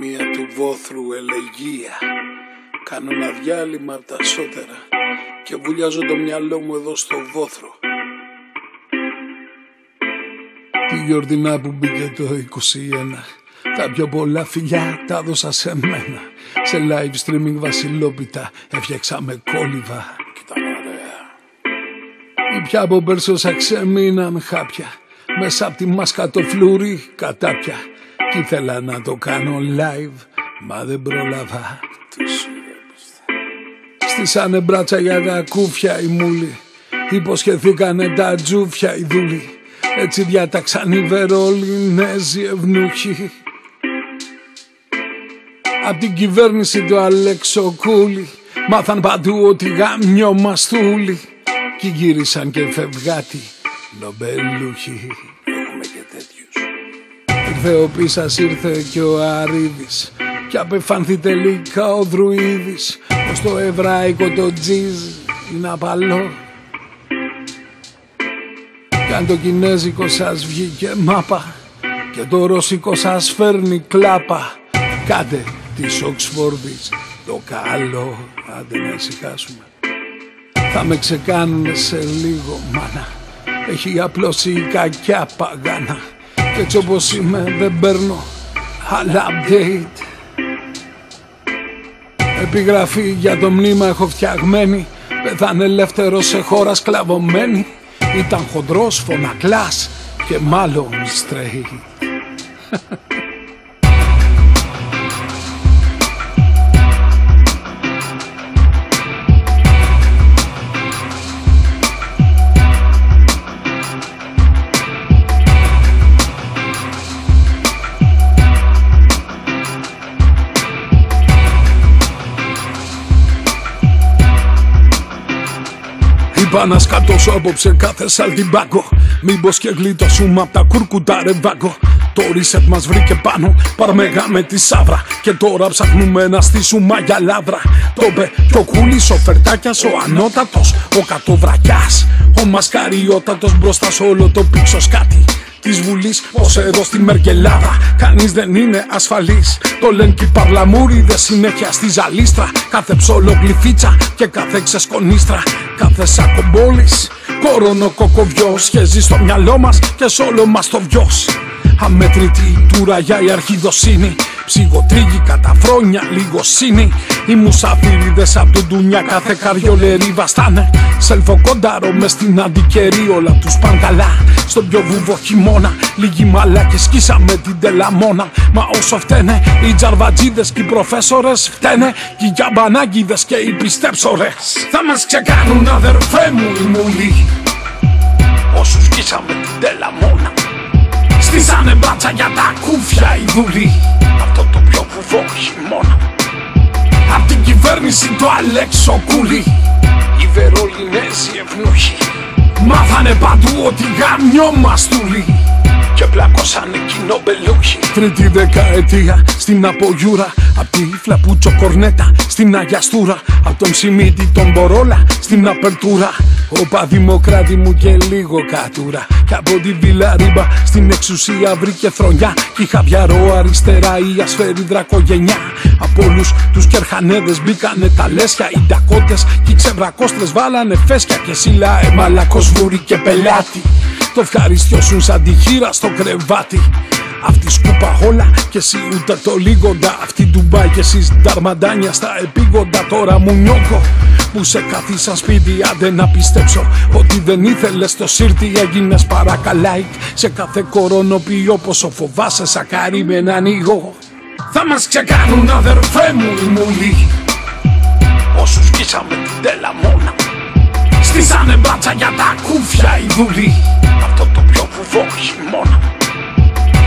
Μία του βόθρου ελεγία. Κάνω ένα διάλειμμα από τα σώτερα Και βουλιάζω το μυαλό μου εδώ στο βόθρο. Τη γιορτινά που μπήκε το 21 Τα πιο πολλά φιλιά τα έδωσα σε μένα. Σε live streaming βασιλόπιτα Έφτιαξα με κόλληβα. Κοίτα ωραία. Ή πια από πέρσος ξεμείναν χάπια Μέσα από τη μάσκα το φλουρί κατάπια. Κι ήθελα να το κάνω live Μα δεν πρόλαβα. Στήσανε μπράτσα για γακούφια οι μούλοι Υποσχεθήκανε τα τζούφια οι δούλοι. Έτσι διάταξαν οι Βερολινέζοι ευνούχοι. Απ' την κυβέρνηση του Αλεξοκούλη Μάθαν παντού ότι γαμιόμαστούλοι Κι γύρισαν και φευγάτι νομπελούχοι. Έχουμε και τέτοιους Ήρθε ο Πίσας, ήρθε και ο Αρίδης. Κι απεφάνθη τελικά ο Δρουίδης. Πως το εβραϊκό το τζιζ είναι απαλό. Κι αν το κινέζικο σας βγήκε μάπα Και το ρωσικό σας φέρνει κλάπα Κάντε της Οξφόρδης το καλό. Άντε να ησυχάσουμε. Θα με ξεκάνουνε σε λίγο μάνα. Έχει απλώσει η κακιά παγάνα Κι έτσι όπως είμαι δεν παίρνω. Άλλα update. Επιγραφή για το μνήμα έχω φτιαγμένη. Πεθάνε ελεύθερος σε χώρα σκλαβωμένη. Ήταν χοντρός φωνακλάς και μάλλον straight Είπα να σκατώσω απόψε κάθε σαλτιμπάκο Μήπως και γλιτώσουμε απ' τα κουρκουτά ρεβάκο Το reset μας βρήκε πάνω, παρμέγα με τη σάβρα Και τώρα ψάχνουμε να στήσουμε για λάβρα Το πε κι ο κούλης, ο φερτάκιας, ο ανώτατος Ο κατοβρακιάς, ο μασκαριότατος μπροστά σε όλο το πίξο σκάτι Της Βουλής, ως εδώ στη Μερκελάδα. Κανείς δεν είναι ασφαλής. Το λένε και οι παρλαμούριδε συνέχεια στη ζαλίστρα. Κάθε ψόλο γλυφίτσα και κάθε ξεσκονίστρα. Κάθε σακομπόλη. Κορώνο κοκοβιός. Σχέζει στο μυαλό μας και σ' όλο μας το βιός. Αμέτρητη τούρα για η αρχιδοσύνη Ψυχοτρίγη καταφρόνια λιγοσύνη Οι μουσαφίριδες απ' τον ντουνιά κάθε καριολερή βαστάνε. Σελφοκόνταρο μες στην αντικερή όλα τους παν καλά. Στον πιο βούβο χειμώνα Λίγοι μαλάκες σκίσαμε την τελαμόνα. Μα όσο φταίνε οι τζαρβατζίδες και οι προφέσορες Φταίνε. Και οι γιαμπανάγκιδες και οι πιστέψορες. Θα μας ξεκάνουν αδερφέ μου οι μουλοί. Όσους σκίσαμε την τελαμόνα Στήσανε μπράτσα για τα κούφια οι δούλοι Αυτό το πιο βουβό χειμώνα Απ' την κυβέρνηση του Αλέξο Κούλη Οι Βερολινέζοι ευνούχοι Μάθανε παντού ότι γαμιόμαστούλοι και πλακώσανε κοινόμπελούχοι Τρίτη δεκαετία στην Απογιούρα Απ' τη φλαπούτσο κορνέτα στην Αγιαστούρα Απ' τον Σιμίτη τον Μπορόλα στην Απερτούρα. Όπα δημοκράτη μου και λίγο κατούρα Κι από τη Βιλαρίμπα στην εξουσία βρήκε θρονιά Κι είχα βιαρό αριστερά η ασφαίρη δρακογενιά. Από όλους τους κερχανέδες μπήκανε τα λέσια Οι ντακώτες κι οι ξεβρακόστρες βάλανε φέσκια. Και σίλα εμαλακός βούρη και πελάτη το ευχαριστιώσουν σαν τη χείρα στο κρεβάτι. Αυτή σκούπα όλα και εσύ ούτε το λίγοντα. Αυτή ντουμπά και εσείς νταρμαντάνια στα επίγοντα. Τώρα μου νιώκω που σε καθίσαν σπίτι. Άντε να πιστέψω ότι δεν ήθελες το σύρτη Έγινες παρακαλάικ σε κάθε κορονοποιό. Πόσο φοβάσαι σακάρι με έναν ανοίγω. Θα μας ξεκάνουν αδερφέ μου οι μουλοί. Όσους σκίσαμε την τελαμόνα Στήσανε μπράτσα για τα κούφια οι δούλοι Αυτό το πιο βουβό χειμώνα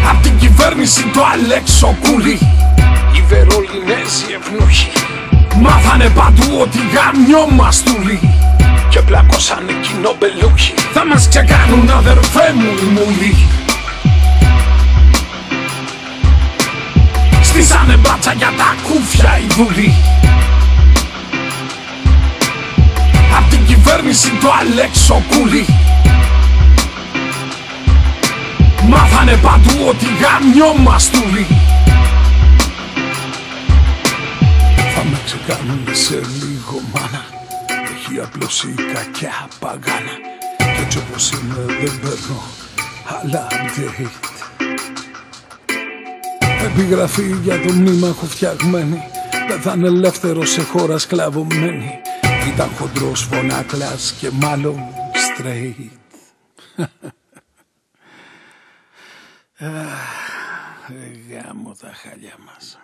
Απ' την κυβέρνηση του Αλέξο Κούλη Οι Βερολινέζοι ευνούχοι Μάθανε παντού ότι γαμιόμαστούλοι Και πλακώσανε κοινόμπελούχοι Θα μας ξεκάνουν αδερφέ μου οι μουλοί Στήσανε μπράτσα για τα κούφια οι δούλοι κυβέρνηση το Αλεξοπούλη Μάθανε παντού ότι γαμιόμαστούλη Θα με ξεκάνουνε σε λίγο μάνα. Έχει απλώσει η κακιά παγάνα. Κι έτσι όπως είμαι δεν παίρνω Αλλά Επιγραφή για τον μνήμα έχω φτιαγμένη. Πέθανε ελεύθερος σε χώρα σκλαβωμένη. Ήταν χοντρός φωνάκλας και μάλλον straight. Γάμο τα χαλιά μας.